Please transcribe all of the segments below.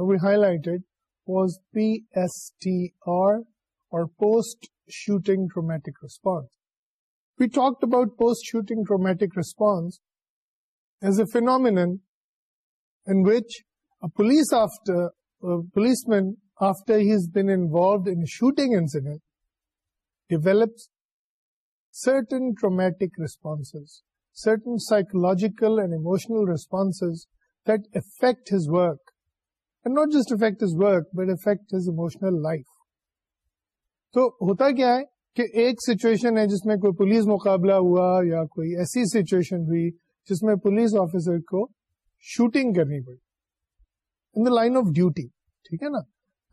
فینسٹر police man after has been and in shooting develop certain dramatic response certain psychological and emotional responses defeat his work not just affect his work but affect his emotional life تو ہوتا کیا ہے کہ ایک situation ہے جس میں کوئی پولیس مقابلہ ہوا یا کوئی ایسی سچویشن ہوئی جس میں پولیس آفیسر کو شوٹنگ کرنی پڑی in the line of duty ٹھیک ہے نا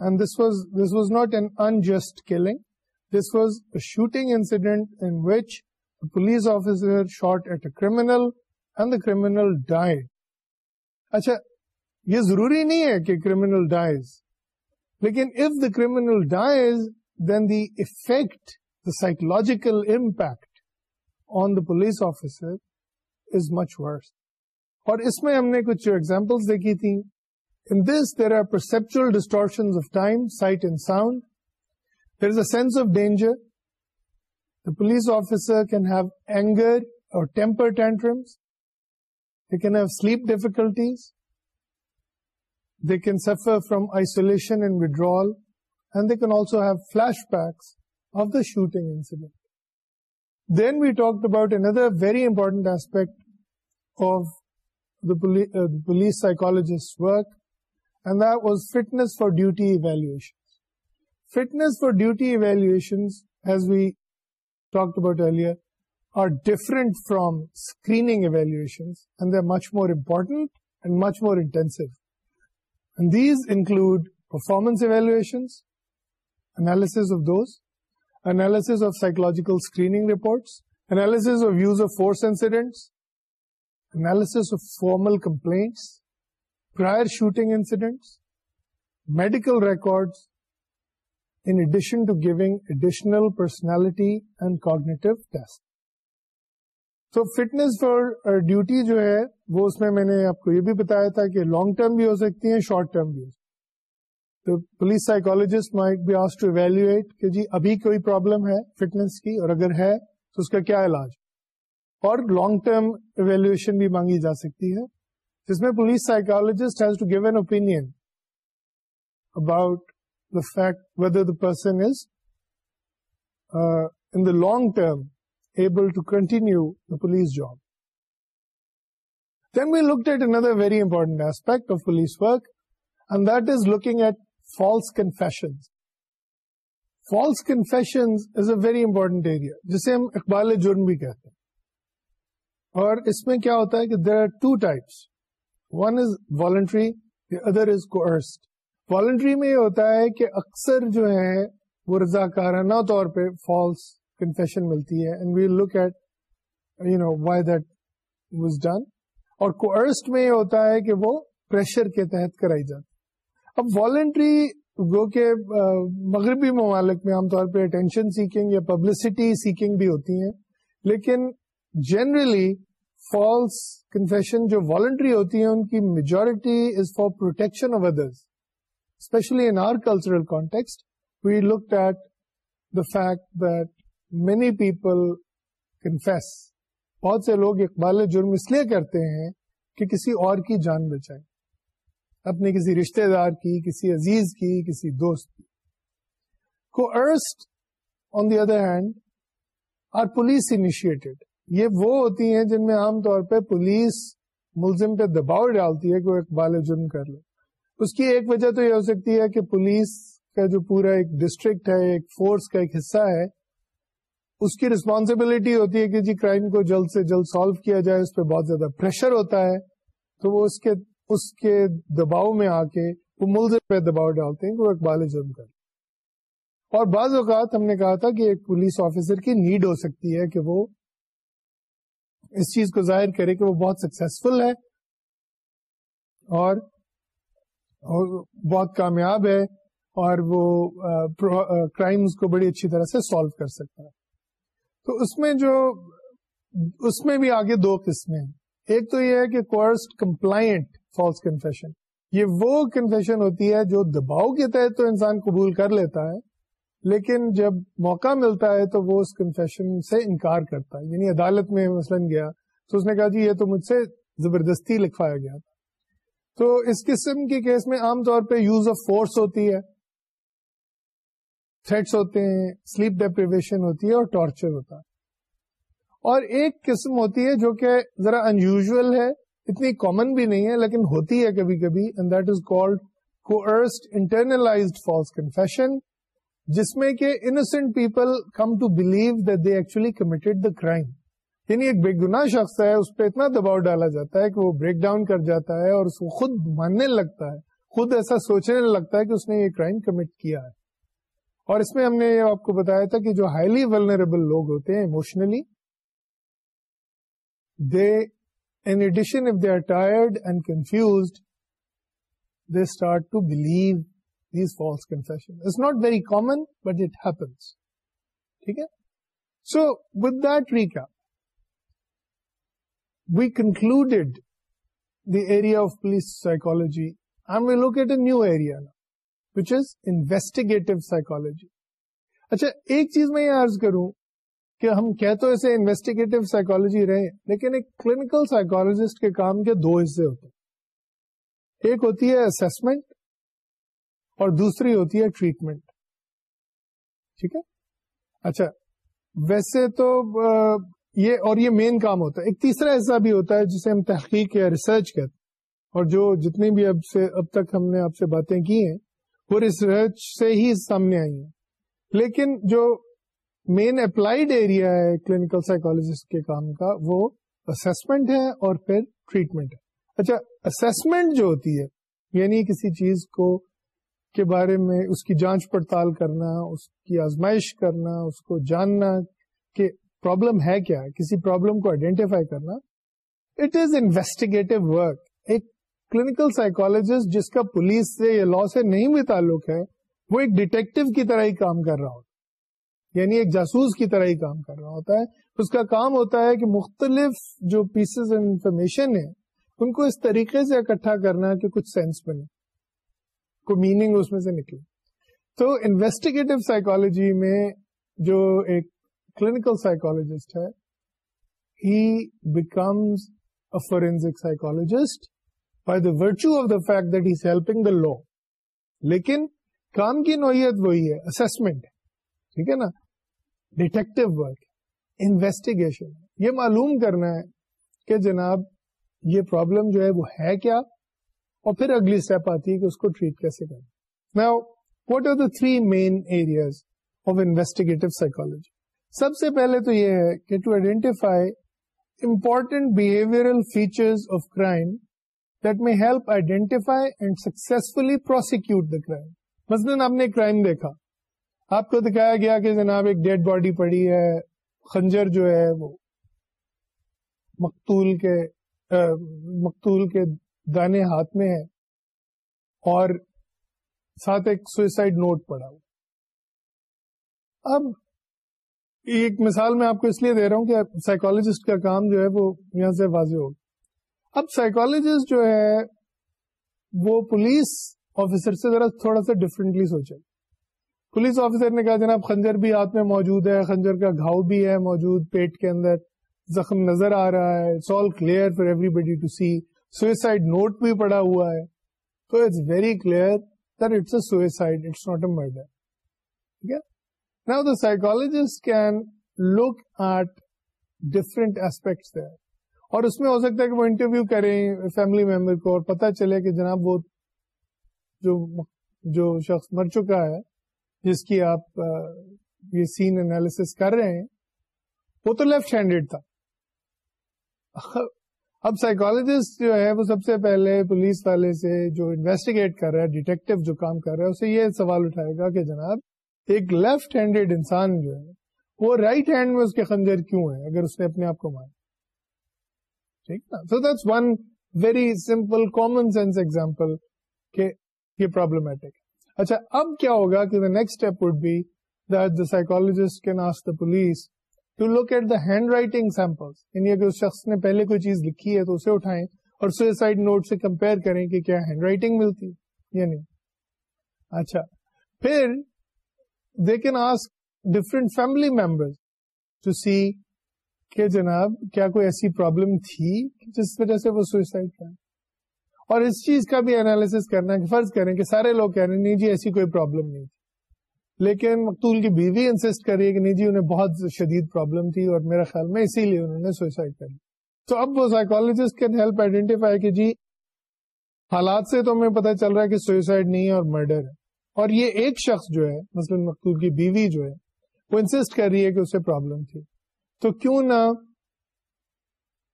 and this was this was not an unjust killing this was a shooting which police officer shot at a criminal and the criminal died اچھا یہ ضروری نہیں ہے کہ کریمنل ڈائز لیکن if the criminal dies then the affect the psychological impact on the police officer is much worse اور اس میں ہم نے کچھ ایگزامپلس دیکھی تھی in this there are perceptual distortion of time sight and sound there is a sense of danger the police officer can have anger or temper tantrums they can have sleep difficulties they can suffer from isolation and withdrawal and they can also have flashback of the shooting then we talk about another very important aspect of police psychologist was fitness for duty evaluation fitness for duty evaluations we talk about are different from screens And these include performance evaluations, analysis of those, analysis of psychological screening reports, analysis of use of force incidents, analysis of formal complaints, prior shooting incidents, medical records, in addition to giving additional personality and cognitive tests. تو fitness for duty جو ہے وہ اس میں میں نے آپ کو یہ بھی بتایا تھا کہ لانگ ٹرم بھی ہو سکتی ہیں شارٹ ٹرم بھی ہو سکتی تو police psychologist be ask to evaluate کہ جی ابھی کوئی پرابلم ہے فٹنس کی اور اگر ہے تو اس کا کیا علاج اور لانگ ٹرم ایویلویشن بھی مانگی جا سکتی ہے جس میں police psychologist has to give an opinion about the fact whether the person is in the long term able to continue police job important aspect of police work and that is looking at false confession false کنفیشنٹینٹ area جسے ہم اقبال جرم بھی کہتے ہیں اور اس میں کیا ہوتا ہے کہ there are two types one is voluntary other is coerced voluntary میں یہ ہوتا ہے کہ اکثر جو ہے وہ رضاکارانہ طور پہ فالس کنفیشن ملتی ہے and look at you know why that done اور میں یہ ہوتا ہے کہ وہ پریشر کے تحت کرائی جاتی اب والنٹری گو مغربی ممالک میں عام طور پہ اٹینشن سیکنگ یا پبلسٹی سیکنگ بھی ہوتی ہیں لیکن جنرلی فالس کنفیشن جو والنٹری ہوتی ہیں ان کی majority is for protection of others especially in our cultural context we look at the fact that many people confess بہت سے لوگ اقبال جرم اس لیے کرتے ہیں کہ کسی اور کی جان بچائیں اپنے کسی رشتے دار کی کسی عزیز کی کسی دوست کی کو arrest on the other hand our police initiated یہ وہ ہوتی ہیں جن میں عام طور پہ پولیس ملزم پہ دباؤ ڈالتی ہے کہ وہ اقبال جرم کر لے اس کی ایک وجہ تو یہ ہو سکتی ہے کہ پولیس کا جو پورا ایک ڈسٹرکٹ ہے ایک فورس کا ایک حصہ ہے اس کی رسپانسبلٹی ہوتی ہے کہ جی کرائم کو جلد سے جلد سالو کیا جائے اس پہ بہت زیادہ پریشر ہوتا ہے تو وہ اس کے اس کے دباؤ میں آ کے وہ ملزم پہ دباؤ ڈالتے ہیں کہ وہ اقبال جرم کر اور بعض اوقات ہم نے کہا تھا کہ ایک پولیس آفیسر کی نیڈ ہو سکتی ہے کہ وہ اس چیز کو ظاہر کرے کہ وہ بہت سکسیسفل ہے اور بہت کامیاب ہے اور وہ کرائمز کو بڑی اچھی طرح سے سالو کر سکتا ہے تو اس میں جو اس میں بھی آگے دو قسمیں ایک تو یہ ہے کہ کوسٹ کمپلائنٹ فالس کنفیشن یہ وہ کنفیشن ہوتی ہے جو دباؤ کے تحت تو انسان قبول کر لیتا ہے لیکن جب موقع ملتا ہے تو وہ اس کنفیشن سے انکار کرتا ہے یعنی عدالت میں مثلا گیا تو اس نے کہا جی یہ تو مجھ سے زبردستی لکھوایا گیا تو اس قسم کے کیس میں عام طور پہ یوز آف فورس ہوتی ہے تھریٹس ہوتے ہیں سلیپ ڈیپریویشن ہوتی ہے اور ٹارچر ہوتا ہے اور ایک قسم ہوتی ہے جو کہ ذرا ان ہے اتنی کامن بھی نہیں ہے لیکن ہوتی ہے کبھی کبھی and that is called internalize false confession جس میں کہ innocent people come to believe that they actually committed the crime یعنی ایک بے گنا شخص ہے اس پہ اتنا دباؤ ڈالا جاتا ہے کہ وہ بریک ڈاؤن کر جاتا ہے اور اس کو خود ماننے لگتا ہے خود ایسا سوچنے لگتا ہے کہ اس نے یہ کرائم کمٹ کیا ہے اور اس میں ہم نے یہ آپ کو بتایا تھا کہ جو ہائیلی ویلنریبل لوگ ہوتے ہیں emotionally they in addition if they are tired and confused they start to believe these false confession it's not very common but it happens ٹھیک ہے سو دیٹ ٹری کا we concluded the area of police psychology I may locate a new area نا which is investigative psychology اچھا ایک چیز میں یہ عرض کروں کہ ہم کہ انویسٹیگیٹو سائیکولوجی رہے لیکن ایک کلینکل سائیکولوجسٹ کے کام کے دو حصے ہوتے ہیں ایک ہوتی ہے اسسمنٹ اور دوسری ہوتی ہے ٹریٹمنٹ ٹھیک ہے اچھا ویسے تو یہ اور یہ مین کام ہوتا ہے ایک تیسرا حصہ بھی ہوتا ہے جسے ہم تحقیق یا ریسرچ کہتے ہیں اور جو جتنے بھی اب سے اب تک ہم نے آپ سے باتیں کی ہیں وہ ریسرچ سے ہی سامنے آئی ہیں لیکن جو مین اپلائیڈ ایریا ہے کلینکل سائیکولوجسٹ کے کام کا وہ اسمنٹ ہے اور پھر ٹریٹمنٹ ہے اچھا اسسمنٹ جو ہوتی ہے یعنی کسی چیز کو کے بارے میں اس کی جانچ پڑتال کرنا اس کی آزمائش کرنا اس کو جاننا کہ پرابلم ہے کیا کسی پرابلم کو آئیڈینٹیفائی کرنا it is investigative work clinical psychologist جس کا پولیس سے یا لا سے نہیں بھی تعلق ہے وہ ایک ڈیٹیکٹو کی طرح ہی کام کر رہا ہوتا ہے یعنی ایک جاسوس کی طرح ہی کام کر رہا ہوتا ہے اس کا کام ہوتا ہے کہ مختلف جو پیسز انفارمیشن ہے ان کو اس طریقے سے اکٹھا کرنا کہ کچھ سینس بنے کو میننگ اس میں سے نکلے تو انویسٹیگیٹو سائیکالوجی میں جو ایک کلینکل سائیکولوجسٹ ہے he becomes a forensic psychologist by the the virtue of fact that is helping the law لیکن کام کی نوعیت وہی ہے اسسمنٹ ٹھیک ہے نا ڈیٹیکٹو ورک انویسٹیگیشن یہ معلوم کرنا ہے کہ جناب یہ پرابلم جو ہے وہ ہے کیا اور پھر اگلی اسٹیپ آتی ہے کہ اس کو ٹریٹ کیسے کرنا what are the three main areas of investigative psychology سب سے پہلے تو یہ ہے کہ to identify important behaviour feature of crime that may help identify and successfully prosecute the crime مثلاً آپ نے کرائم دیکھا آپ کو دکھایا گیا کہ جناب ایک ڈیڈ باڈی پڑی ہے خنجر جو ہے وہ مقتول کے مقتول کے دانے ہاتھ میں ہے اور ساتھ ایک سوئسائڈ نوٹ پڑا وہ اب ایک مثال میں آپ کو اس لیے دے رہا ہوں کہ سائیکولوجسٹ کا کام جو ہے وہ یہاں سے واضح ہوگا اب سائیکولوجسٹ جو ہے وہ پولیس آفیسر سے ذرا تھوڑا سا ڈفرینٹلی سوچے پولیس آفیسر نے کہا جناب خنجر بھی ہاتھ میں موجود ہے خنجر کا گھاؤ بھی ہے موجود پیٹ کے اندر زخم نظر آ رہا ہے it's all clear for everybody to see suicide note بھی پڑا ہوا ہے تو it's very clear that it's suicide it's not a murder ٹھیک ہے نا psychologist can look at different aspects ہے اور اس میں ہو سکتا ہے کہ وہ انٹرویو کریں فیملی ممبر کو اور پتہ چلے کہ جناب وہ جو جو شخص مر چکا ہے جس کی آپ یہ سین کر رہے ہیں وہ تو لیفٹ ہینڈیڈ تھا اب سائیکالوجسٹ جو ہے وہ سب سے پہلے پولیس والے سے جو انویسٹیگیٹ کر رہا ہے ڈیٹیکٹو جو کام کر رہا ہے اسے یہ سوال اٹھائے گا کہ جناب ایک لیفٹ ہینڈیڈ انسان جو ہے وہ رائٹ right ہینڈ میں اس کے خنجر کیوں ہے اگر اس نے اپنے آپ کو مارا پہلے کوئی چیز لکھی ہے تو اسے اٹھائیں اور کمپیئر کریں کہ کیا ہینڈ رائٹنگ ملتی نہیں اچھا پھر they can ask different family member to see کہ جناب کیا کوئی ایسی پرابلم تھی جس وجہ سے وہ سوئسائڈ کر اور اس چیز کا بھی انالیس کرنا کہ فرض کریں کہ سارے لوگ کہہ رہے ہیں نہیں نہیں جی ایسی کوئی پرابلم لیکن مقتول کی بیوی انسسٹ کر رہی ہے کہ نہیں جی انہیں بہت شدید پرابلم تھی اور میرا خیال میں اسی لیے انہوں نے سوئسائڈ کر تو اب وہ سائیکولوجسٹ کین ہیلپ آئیڈینٹیفائی کہ جی حالات سے تو ہمیں پتہ چل رہا ہے کہ سوئسائڈ نہیں ہے اور مرڈر ہے اور یہ ایک شخص جو ہے مثلاً مقتول کی بیوی جو ہے وہ انسسٹ کر رہی ہے کہ اسے پرابلم تھی تو کیوں نہ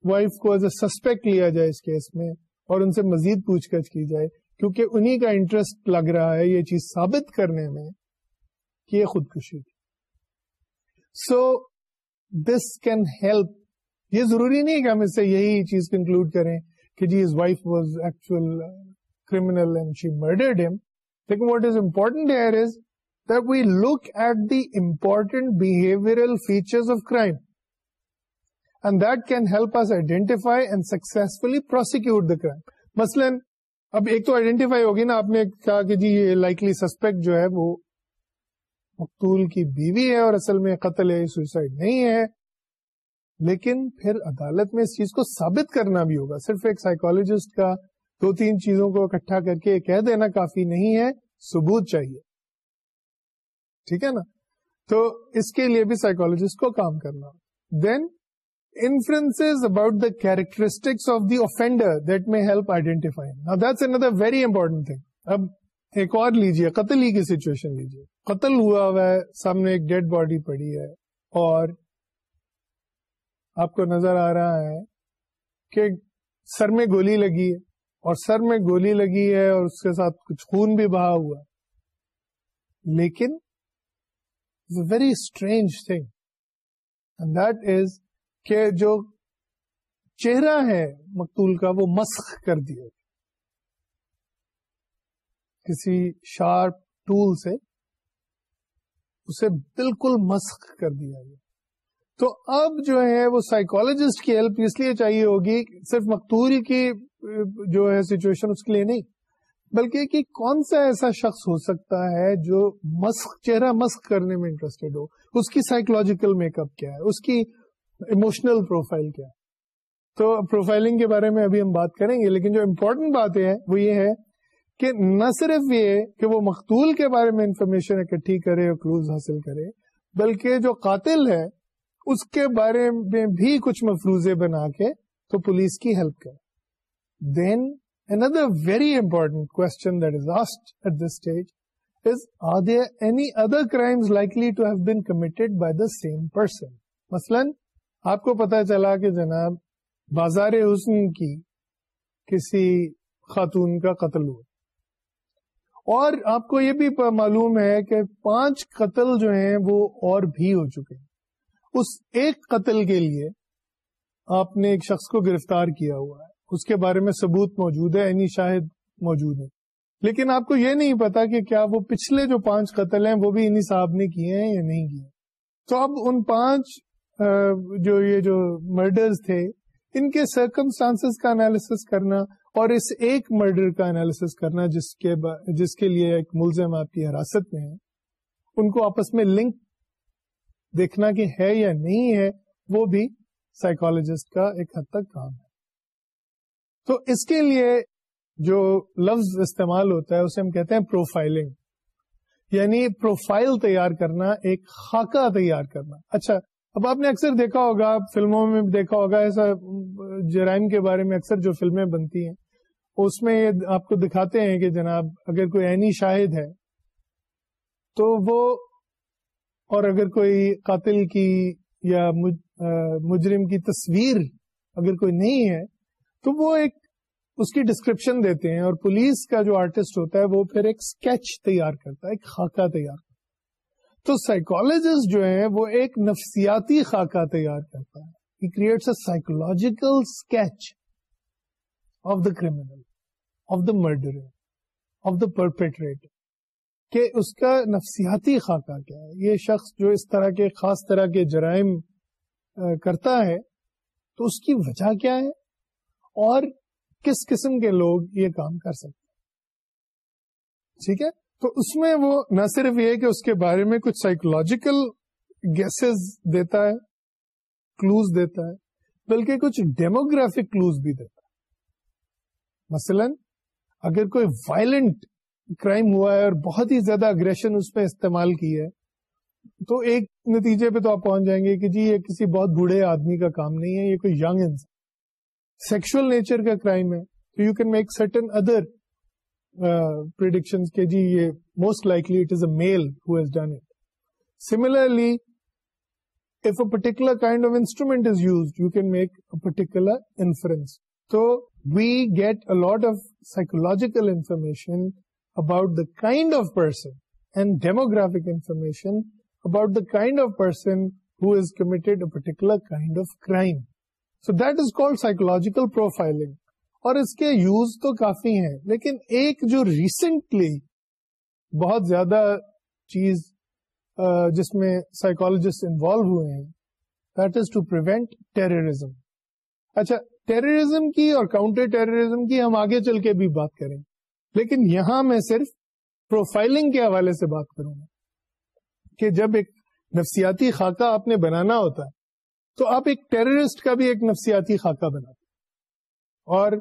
وائف کو ایز اے سسپیکٹ لیا جائے اس کیس میں اور ان سے مزید پوچھ گچھ کی جائے کیونکہ انہی کا انٹرسٹ لگ رہا ہے یہ چیز ثابت کرنے میں کہ یہ خودکشی تھی سو دس کین ہیلپ یہ ضروری نہیں کہ ہم اس سے یہی چیز کنکلوڈ کریں کہ جی wife was actual criminal murdered ہم لیکن what is important is that we look at the important behavioural feature of crime مسلن اب ایک تو آئیڈینٹیفائی ہوگی نا آپ نے کہا کہ جی یہ لائکلی سسپیکٹ جو ہے وہ مقتول کی بیوی ہے اور اس چیز کو ثابت کرنا بھی ہوگا صرف ایک سائیکولوجسٹ کا دو تین چیزوں کو اکٹھا کر کے کہہ دینا کافی نہیں ہے ثبوت چاہیے ٹھیک ہے نا تو اس کے لیے بھی سائیکولوجسٹ کو کام کرنا دین کیریکٹرسٹکسر دیٹ میں ہیلپ آئیٹر ویری امپورٹنٹ تھنگ اب ایک اور لیجیے قتل ہی کی سچویشن لیجیے قتل ہوا ہوا ہے سامنے ایک ڈیڈ باڈی پڑی ہے اور آپ کو نظر آ رہا ہے کہ سر میں گولی لگی ہے اور سر میں گولی لگی ہے اور اس کے ساتھ کچھ خون بھی بہا ہوا لیکن very strange thing that is کہ جو چہرہ ہے مقتول کا وہ مسخ کر دیا کسی شارپ ٹول سے اسے بالکل مسق کر دیا گیا تو اب جو ہے وہ سائیکولوجسٹ کی ہیلپ اس لیے چاہیے ہوگی صرف مقتول کی جو ہے سچویشن اس کے لیے نہیں بلکہ کہ کون سا ایسا شخص ہو سکتا ہے جو مسخ چہرہ مسق کرنے میں انٹرسٹڈ ہو اس کی سائیکولوجیکل میک اپ کیا ہے اس کی اموشنل پروفائل کیا تو پروفائلنگ کے بارے میں ابھی ہم بات کریں گے لیکن جو امپورٹنٹ بات ہے وہ یہ ہے کہ نہ صرف یہ کہ وہ مختول کے بارے میں انفارمیشن اکٹھی کرے اور کلوز حاصل کرے بلکہ جو قاتل ہے اس کے بارے میں بھی کچھ مفروضے بنا کے تو پولیس کی ہیلپ کرے دین اندر ویری امپورٹینٹ کونی other crimes been committed by the same person مثلاً آپ کو پتا چلا کہ جناب بازار حسن کی کسی خاتون کا قتل ہوا اور آپ کو یہ بھی معلوم ہے کہ پانچ قتل جو ہیں وہ اور بھی ہو چکے اس ایک قتل کے لیے آپ نے ایک شخص کو گرفتار کیا ہوا ہے اس کے بارے میں ثبوت موجود ہے یعنی شاہد موجود ہے لیکن آپ کو یہ نہیں پتا کہ کیا وہ پچھلے جو پانچ قتل ہیں وہ بھی انہیں صاحب نے کیے ہیں یا نہیں کیے تو اب ان پانچ جو یہ جو مرڈرز تھے ان کے سرکمسٹانس کا انالیس کرنا اور اس ایک مرڈر کا انالیس کرنا جس کے جس کے لیے ایک ملزم آپ کی حراست میں ہے ان کو آپس میں لنک دیکھنا کہ ہے یا نہیں ہے وہ بھی سائیکولوجسٹ کا ایک حد تک کام ہے تو اس کے لیے جو لفظ استعمال ہوتا ہے اسے ہم کہتے ہیں پروفائلنگ یعنی پروفائل تیار کرنا ایک خاکہ تیار کرنا اچھا اب آپ نے اکثر دیکھا ہوگا فلموں میں دیکھا ہوگا ایسا جرائم کے بارے میں اکثر جو فلمیں بنتی ہیں اس میں یہ آپ کو دکھاتے ہیں کہ جناب اگر کوئی عینی شاہد ہے تو وہ اور اگر کوئی قاتل کی یا مجرم کی تصویر اگر کوئی نہیں ہے تو وہ ایک اس کی ڈسکرپشن دیتے ہیں اور پولیس کا جو آرٹسٹ ہوتا ہے وہ پھر ایک اسکیچ تیار کرتا ہے ایک خاکہ تیار تو سائیکولوجسٹ جو ہیں وہ ایک نفسیاتی خاکہ تیار کرتا ہے creates a psychological sketch of the criminal of the murder of the perpetrator کہ اس کا نفسیاتی خاکہ کیا ہے یہ شخص جو اس طرح کے خاص طرح کے جرائم کرتا ہے تو اس کی وجہ کیا ہے اور کس قسم کے لوگ یہ کام کر سکتے ٹھیک ہے تو اس میں وہ نہ صرف یہ کہ اس کے بارے میں کچھ سائیکولوجیکل گیسز دیتا ہے کلوز دیتا ہے بلکہ کچھ ڈیموگرافک کلوز بھی دیتا ہے مثلا اگر کوئی وائلنٹ کرائم ہوا ہے اور بہت ہی زیادہ اگریشن اس میں استعمال کی ہے تو ایک نتیجے پہ تو آپ پہنچ جائیں گے کہ جی یہ کسی بہت بوڑھے آدمی کا کام نہیں ہے یہ کوئی یگ انسان سیکشل نیچر کا کرائم ہے تو you can make certain other predictions ke ji ye most likely it is a male who has done it. Similarly, if a particular kind of instrument is used, you can make a particular inference. So we get a lot of psychological information about the kind of person and demographic information about the kind of person who has committed a particular kind of crime. So that is called psychological profiling. اور اس کے use تو کافی ہیں لیکن ایک جو recently بہت زیادہ چیز جس میں سائیکولوجسٹ انوالو ہوئے ہیں that is to prevent terrorism اچھا ٹیررزم کی اور کاؤنٹر ٹیررزم کی ہم آگے چل کے بھی بات کریں لیکن یہاں میں صرف پروفائلنگ کے حوالے سے بات کروں گا کہ جب ایک نفسیاتی خاکہ آپ نے بنانا ہوتا ہے تو آپ ایک ٹیررسٹ کا بھی ایک نفسیاتی خاکہ بناتے اور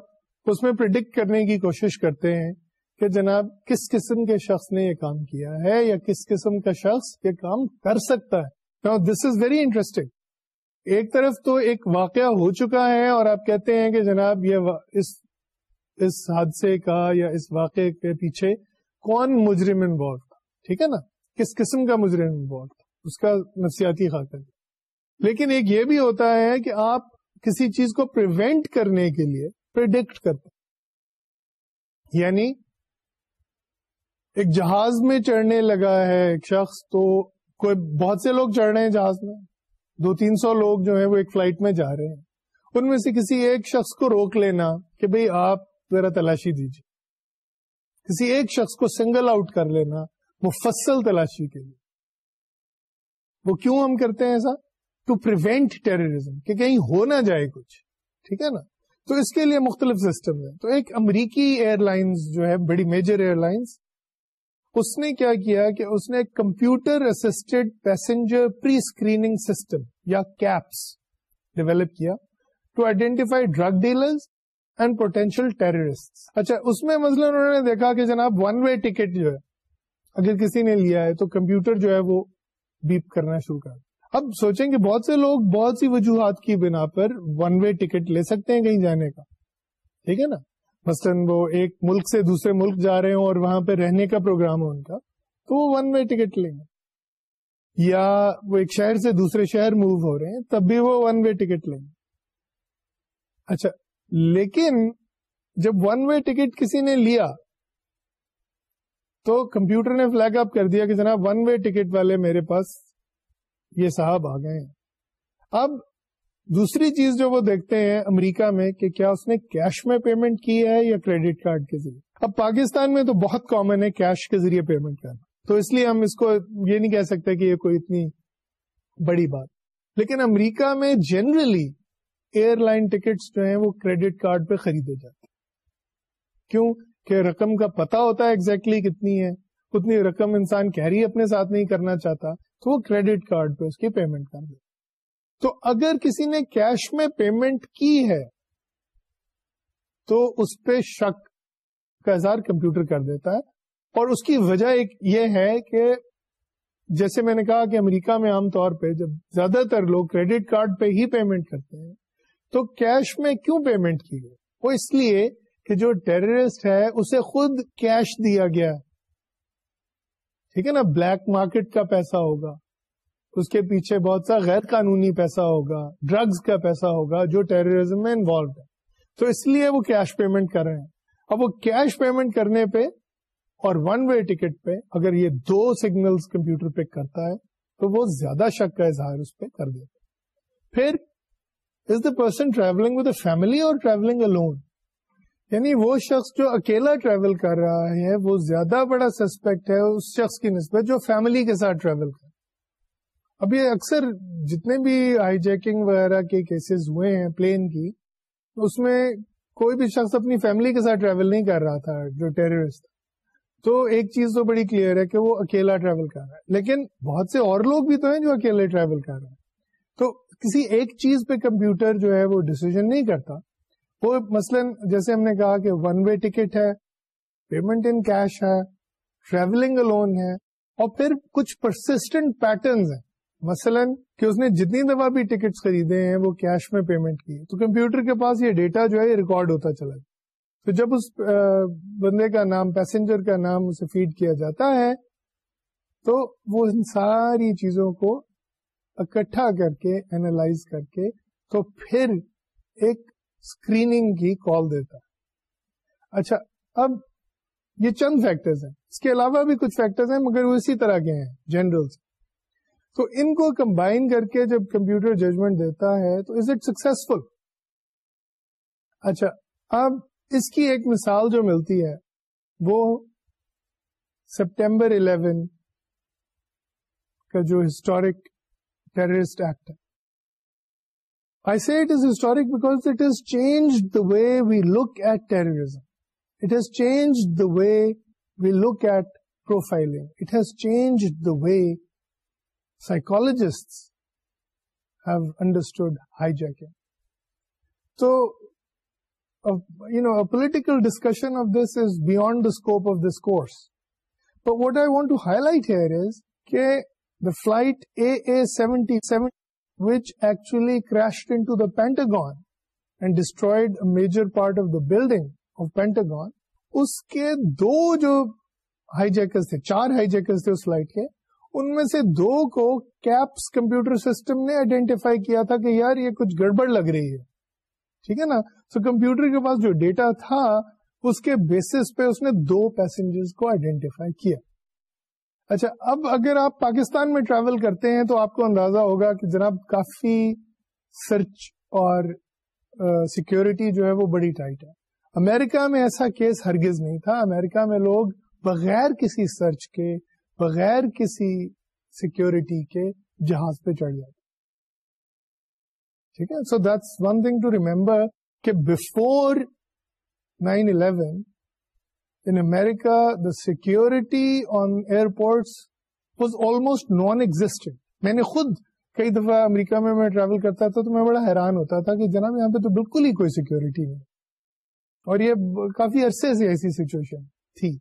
اس میں پرڈکٹ کرنے کی کوشش کرتے ہیں کہ جناب کس قسم کے شخص نے یہ کام کیا ہے یا کس قسم کا شخص یہ کام کر سکتا ہے دس از ویری انٹرسٹنگ ایک طرف تو ایک واقعہ ہو چکا ہے اور آپ کہتے ہیں کہ جناب یہ اس اس حادثے کا یا اس واقعے کے پیچھے کون مجرم انوالو تھا ٹھیک ہے نا کس قسم کا مجرم انوالو تھا اس کا نفسیاتی خاکہ لیکن ایک یہ بھی ہوتا ہے کہ آپ کسی چیز کو پریوینٹ کرنے کے لیے پرڈکٹ کرتے یعنی ایک جہاز میں چڑھنے لگا ہے ایک شخص تو کوئی بہت سے لوگ چڑھ رہے ہیں جہاز میں دو تین سو لوگ جو ہیں وہ ایک فلائٹ میں جا رہے ہیں ان میں سے کسی ایک شخص کو روک لینا کہ بھئی آپ ذرا تلاشی دیجیے کسی ایک شخص کو سنگل آؤٹ کر لینا مفصل تلاشی کے لیے وہ کیوں ہم کرتے ہیں ایسا ٹو پریوینٹ ٹیررزم کہ کہیں ہو نہ جائے کچھ ٹھیک ہے نا تو اس کے لیے مختلف سسٹم ہے تو ایک امریکی ایئر لائنز جو ہے بڑی میجر ایئر لائنس اس نے کیا کیا کہ اس نے computer assisted passenger pre screening system یا کیپس ڈیولپ کیا to identify drug dealers and potential terrorist اچھا اس میں مسئلہ انہوں نے دیکھا کہ جناب ون وے ٹکٹ جو ہے اگر کسی نے لیا ہے تو کمپیوٹر جو ہے وہ بیپ کرنا شروع کر اب سوچیں کہ بہت سے لوگ بہت سی وجوہات کی بنا پر ون وے ٹکٹ لے سکتے ہیں کہیں جانے کا ٹھیک ہے نا مثلاً وہ ایک ملک سے دوسرے ملک جا رہے ہوں اور وہاں پہ رہنے کا پروگرام ہے ان کا تو وہ ون وے ٹکٹ لیں گے یا وہ ایک شہر سے دوسرے شہر موو ہو رہے ہیں تب بھی وہ ون وے ٹکٹ لیں گے اچھا لیکن جب ون وے ٹکٹ کسی نے لیا تو کمپیوٹر نے فلیک اپ کر دیا کہ جناب ون وے ٹکٹ والے میرے پاس یہ صاحب آ گئے ہیں اب دوسری چیز جو وہ دیکھتے ہیں امریکہ میں کہ کیا اس نے کیش میں پیمنٹ کی ہے یا کریڈٹ کارڈ کے ذریعے اب پاکستان میں تو بہت کامن ہے کیش کے ذریعے پیمنٹ کرنا تو اس لیے ہم اس کو یہ نہیں کہہ سکتے کہ یہ کوئی اتنی بڑی بات لیکن امریکہ میں جنرلی ایئر لائن ٹکٹس جو ہیں وہ کریڈٹ کارڈ پہ خریدے جاتے کیوں کہ رقم کا پتا ہوتا ہے اگزیکٹلی کتنی ہے اتنی رقم انسان کیری اپنے ساتھ نہیں کرنا چاہتا تو وہ کریڈٹ کارڈ پہ اس کی پیمنٹ کر دے تو اگر کسی نے کیش میں پیمنٹ کی ہے تو اس پہ شک کا اظہار کمپیوٹر کر دیتا ہے اور اس کی وجہ ایک یہ ہے کہ جیسے میں نے کہا کہ امریکہ میں عام طور پہ جب زیادہ تر لوگ کریڈٹ کارڈ پہ ہی پیمنٹ کرتے ہیں تو کیش میں کیوں پیمنٹ کی گئی وہ اس لیے کہ جو ٹیررسٹ ہے اسے خود کیش دیا گیا ہے ٹھیک ہے نا بلیک مارکیٹ کا پیسہ ہوگا اس کے پیچھے بہت سا غیر قانونی پیسہ ہوگا ڈرگز کا پیسہ ہوگا جو ٹیررزم میں انوالوڈ ہے تو اس لیے وہ کیش پیمنٹ کر رہے ہیں اب وہ کیش پیمنٹ کرنے پہ اور ون وے ٹکٹ پہ اگر یہ دو سگنلز کمپیوٹر پہ کرتا ہے تو وہ زیادہ شک کا اظہار اس پہ کر دیتا پھر is the person travelling with a family اور ٹریولنگ اے لون یعنی وہ شخص جو اکیلا ٹریول کر رہا ہے وہ زیادہ بڑا سسپیکٹ ہے اس شخص کی نسبت جو فیملی کے ساتھ ٹریول کر اب یہ اکثر جتنے بھی ہائی جیکنگ وغیرہ کے کیسز ہوئے ہیں پلین کی اس میں کوئی بھی شخص اپنی فیملی کے ساتھ ٹریول نہیں کر رہا تھا جو ٹیررسٹ تو ایک چیز تو بڑی کلیئر ہے کہ وہ اکیلا ٹریول کر رہا ہے لیکن بہت سے اور لوگ بھی تو ہیں جو اکیلے ٹریول کر رہے ہیں تو کسی ایک چیز پہ کمپیوٹر جو ہے وہ ڈسیزن نہیں کرتا کوئی مثلاً جیسے ہم نے کہا کہ ون وے ٹکٹ ہے پیمنٹ ان کیش ہے ٹریولنگ لون ہے اور پھر کچھ پرسٹنٹ ہیں مثلاً کہ اس نے جتنی دفعہ بھی ٹکٹ خریدے ہیں وہ کیش میں پیمنٹ کی تو کمپیوٹر کے پاس یہ ڈیٹا جو ہے یہ ریکارڈ ہوتا چلا تو جب اس بندے کا نام پیسنجر کا نام اسے فیڈ کیا جاتا ہے تو وہ ان ساری چیزوں کو اکٹھا کر کے اینالائز کر کے تو پھر ایک اسکریننگ کی کال دیتا ہے اچھا اب یہ چند فیکٹرز ہیں اس کے علاوہ بھی کچھ فیکٹرز ہیں مگر وہ اسی طرح کے ہیں جنرل تو ان کو کمبائن کر کے جب کمپیوٹر ججمنٹ دیتا ہے تو از اٹ سکسفل اچھا اب اس کی ایک مثال جو ملتی ہے وہ سپٹمبر 11 کا جو ہسٹورک ٹیررسٹ ایکٹ ہے way we lookers change the way look at changed way jack political discussion of this beyond the scope of this course what I want to highlight the actually and in Pentagon major part of the building of Pentagon اس کے دو جو high جیکرز تھے چار high جیکرز تھے اس flight کے ان میں سے دو کو کیپس کمپیوٹر سسٹم نے آئیڈینٹیفائی کیا تھا کہ یار یہ کچھ گڑبڑ لگ رہی ہے ٹھیک ہے نا سو کمپیوٹر کے پاس جو ڈیٹا تھا اس کے بیسس پہ اس نے دو پیسنجر کو آئیڈینٹیفائی کیا اچھا اب اگر آپ پاکستان میں ٹریول کرتے ہیں تو آپ کو اندازہ ہوگا کہ جناب کافی سرچ اور سیکیورٹی جو ہے وہ بڑی ٹائٹ ہے امریکہ میں ایسا کیس ہرگز نہیں تھا امریکہ میں لوگ بغیر کسی سرچ کے بغیر کسی سیکیورٹی کے جہاز پہ چڑھ جاتے ٹھیک ہے so that's one thing to remember کہ before nine eleven in America, the security on airports was almost non-existent. میں نے خود کئی دفعہ امریکہ میں میں ٹریول کرتا تھا تو میں بڑا حیران ہوتا تھا کہ جناب یہاں پہ تو بالکل ہی کوئی سیکیورٹی نہیں اور یہ کافی عرصے سے ایسی سچویشن تھی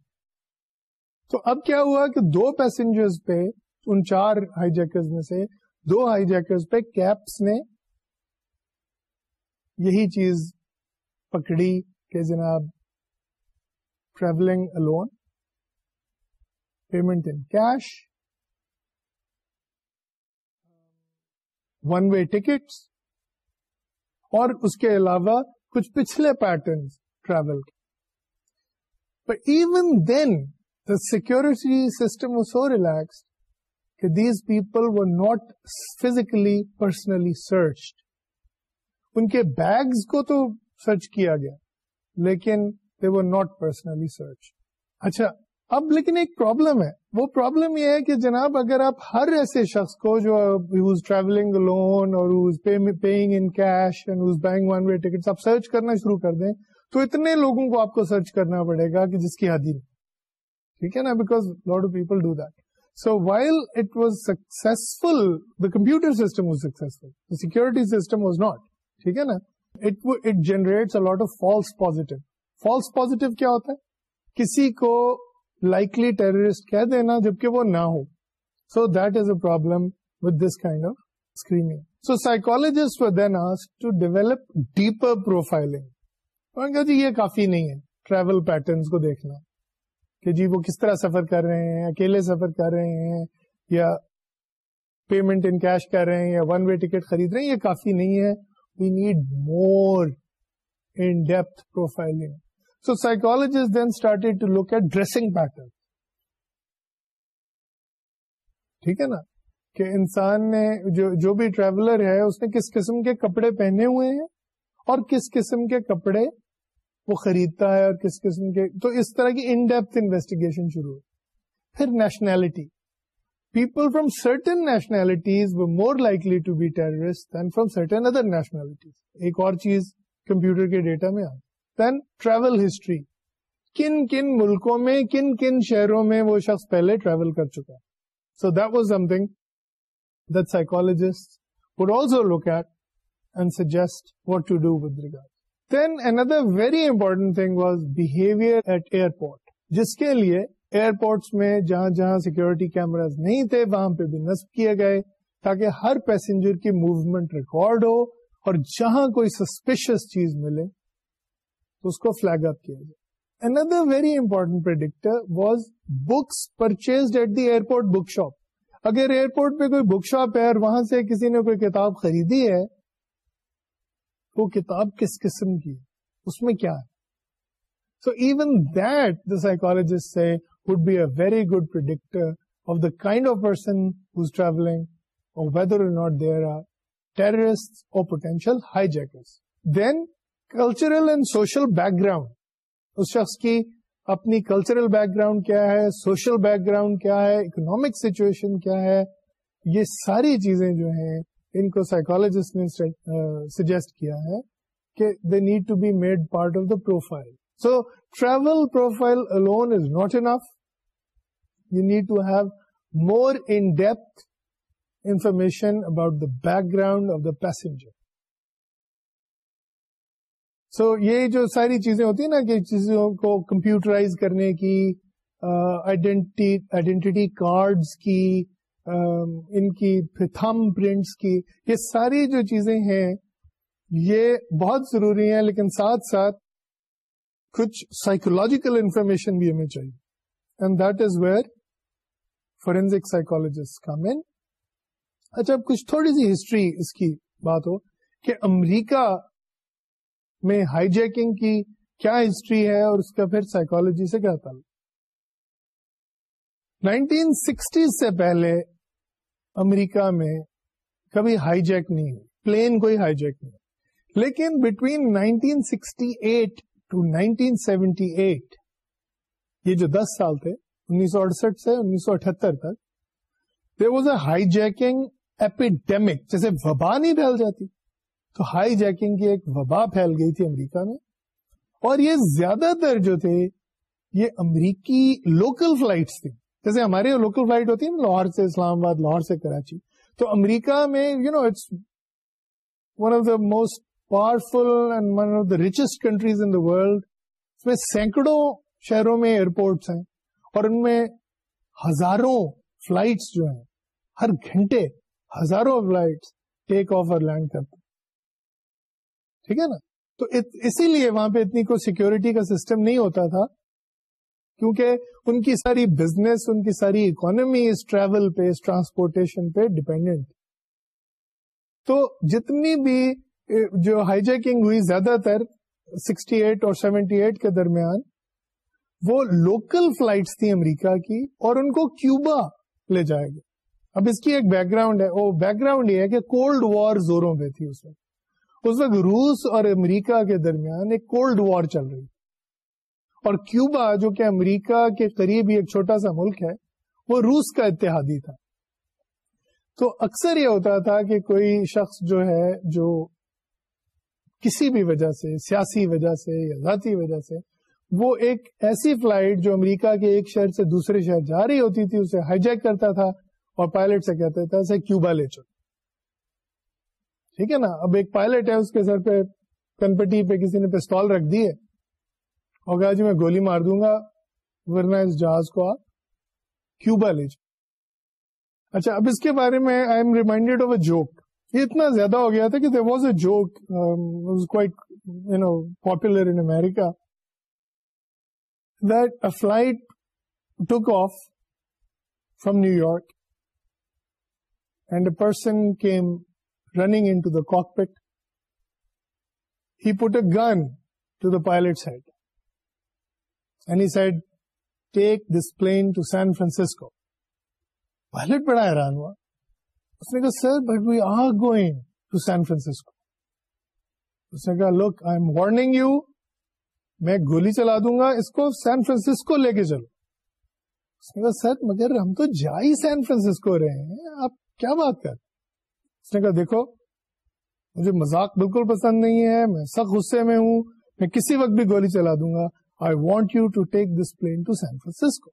تو اب کیا ہوا کہ دو پیسنجرز پہ ان چار ہائی جیکرز میں سے دو ہائی جیکرز پہ کیپس نے یہی چیز پکڑی کہ جناب travelling lone payment in cash one way tickets اور اس کے علاوہ کچھ پچھلے پیٹرن ٹریول کے even then the security system so relax کہ these people were not physically personally searched ان کے بیگز کو تو سرچ کیا گیا لیکن ناٹ پرسنلی سرچ اچھا اب لیکن ایک پرابلم ہے وہ پرابلم یہ ہے کہ جناب اگر آپ ہر ایسے شخص کو جو ٹریولنگ لون اور سرچ کرنا شروع کر دیں تو اتنے لوگوں کو آپ کو سرچ کرنا پڑے گا کہ جس کی عادی نہیں ٹھیک ہے نا because of people do that so while it was successful the computer system was successful security system was not ٹھیک ہے نا it generate of false positive false positive کیا ہوتا ہے کسی کو لائکلی ٹیررسٹ کہہ دینا جبکہ وہ نہ ہو so that is a problem this kind of develop deeper profiling یہ کافی نہیں ہے ٹریول پیٹرنس کو دیکھنا کہ جی وہ کس طرح سفر کر رہے ہیں اکیلے سفر کر رہے ہیں یا پیمنٹ ان کیش کر رہے ہیں یا ون وے ٹکٹ خرید رہے ہیں یہ کافی نہیں ہے we need more in depth profiling So psychologists then started to look at dressing patterns. ٹھیک ہے نا کہ انسان نے جو جو بھی ٹریولر ہے اس نے کس قسم کے کپڑے پہنے ہوئے ہیں اور کس قسم کے کپڑے وہ خریدتا ہے اور کس قسم کے تو اس طرح کی ان ڈیپتھ انویسٹیگیشن شروع ہو پھر nationality people from certain nationalities were more likely to be terrorist than from certain other nationalities ایک اور چیز کمپیوٹر کے ڈیٹا میں آئی دین ٹریول ہسٹری کن کن ملکوں میں کن کن شہروں میں وہ شخص پہلے ٹریول کر چکا ہے so that was something that psychologist would also look at and suggest دائک to do with regard then another very important thing was behaviour at airport جس کے لیے ایئرپورٹس میں جہاں جہاں سیکورٹی کیمراز نہیں تھے وہاں پہ بھی نصب کیے گئے تاکہ ہر پیسنجر کی موومنٹ ریکارڈ ہو اور جہاں کوئی سسپیشس چیز ملے تو اس کو فلیگ اپ کیا جائے another very important predictor was books purchase at the airport book shop اگر ایئرپورٹ پہ کوئی بک شاپ ہے اور وہاں سے کسی نے کوئی کتاب خریدی ہے وہ کتاب کس قسم کی ہے اس میں کیا ہے so even that the psychologist say would be a very good predictor of the kind of person who's travelling اور whether not there are terrorist اور potential hijackers then cultural and social background اس شخص کی اپنی cultural background کیا ہے social background کیا ہے economic situation کیا ہے یہ ساری چیزیں جو ہیں ان کو سائیکولوجسٹ نے سجیسٹ کیا ہے کہ they need to be made part of the profile so travel profile lone is not enough you need to have more in depth information about the background of the passenger so یہ جو ساری چیزیں ہوتی ہیں نا کہ چیزوں کو کمپیوٹرائز کرنے کی آئیڈینٹی کارڈز کی ان کی تھم پرنٹس کی یہ ساری جو چیزیں ہیں یہ بہت ضروری ہیں لیکن ساتھ ساتھ کچھ سائیکولوجیکل انفارمیشن بھی ہمیں چاہیے and that is where forensic psychologist کا مین اچھا کچھ تھوڑی سی ہسٹری اس کی بات ہو کہ امریکہ میں ہائی جیکنگ کی کیا ہسٹری ہے اور اس کا پھر سائیکولوجی سے کیا تعلق نائنٹین سکسٹیز سے پہلے امریکہ میں کبھی ہائی جیک نہیں ہوئی پلین کوئی ہائی جیک نہیں لیکن between nineteen sixty eight to nineteen seventy eight یہ جو دس سال تھے انیس سو اڑسٹھ سے انیس سو اٹھہتر تک there was a hijacking epidemic جیسے وبا نہیں پھیل جاتی تو ہائی جیکنگ کی ایک وبا پھیل گئی تھی امریکہ میں اور یہ زیادہ تر جو تھے یہ امریکی لوکل فلائٹس تھیں جیسے ہمارے لوکل فلائٹ ہوتی ہے لاہور سے اسلام آباد لاہور سے کراچی تو امریکہ میں you know it's one of the most powerful and one of the richest countries in the world اس میں سینکڑوں شہروں میں ایئرپورٹس ہیں اور ان میں ہزاروں فلائٹس جو ہیں ہر گھنٹے ہزاروں فلائٹس ٹیک آف اور لینڈ کرتے ٹھیک ہے نا تو اسی لیے وہاں پہ اتنی کوئی سیکورٹی کا سسٹم نہیں ہوتا تھا کیونکہ ان کی ساری بزنس ان کی ساری اکانمی اس ٹریول پہ اس ٹرانسپورٹیشن پہ ڈپینڈنٹ تو جتنی بھی جو ہائی جیکنگ ہوئی زیادہ تر سکسٹی ایٹ اور سیونٹی ایٹ کے درمیان وہ لوکل فلائٹس تھی امریکہ کی اور ان کو کیوبا لے جائے گا اب اس کی ایک بیک گراؤنڈ ہے وہ بیک گراؤنڈ یہ ہے کہ کولڈ وار زوروں پہ تھی اس وقت اس وقت روس اور امریکہ کے درمیان ایک کولڈ وار چل رہی اور کیوبا جو کہ امریکہ کے قریب ہی ایک چھوٹا سا ملک ہے وہ روس کا اتحادی تھا تو اکثر یہ ہوتا تھا کہ کوئی شخص جو ہے جو کسی بھی وجہ سے سیاسی وجہ سے یا ذاتی وجہ سے وہ ایک ایسی فلائٹ جو امریکہ کے ایک شہر سے دوسرے شہر جا رہی ہوتی تھی اسے ہائی جیک کرتا تھا اور پائلٹ سے کہتا تھا اسے کیوبا لے چلو ٹھیک ہے نا اب ایک پائلٹ ہے اس کے سر پہ کنپٹی پہ کسی نے پستول رکھ دی ہے اور کہا جی میں گولی مار دوں گا ورنہ اس جہاز کو آپ کیوبا لے جاؤ اچھا اب اس کے بارے میں I am reminded of a joke یہ اتنا زیادہ ہو گیا تھا کہ they was a joke you know popular in America that a flight took off from New York and a person came running into the cockpit. He put a gun to the pilot's head. And he said, take this plane to San Francisco. Pilot bada hiran hua. He said, sir, but we are going to San Francisco. He said, look, I'm warning you. میں گولی چلا دوں گا اس کو San Francisco لے کے چلو سر مگر ہم تو جا ہی سین فرانسسکو رہے ہیں آپ کیا بات کر اس نے کہا دیکھو مجھے مزاق بالکل پسند نہیں ہے میں سخت غصے میں ہوں میں کسی وقت بھی گولی چلا دوں گا I want you to take this plane to San pilot Francisco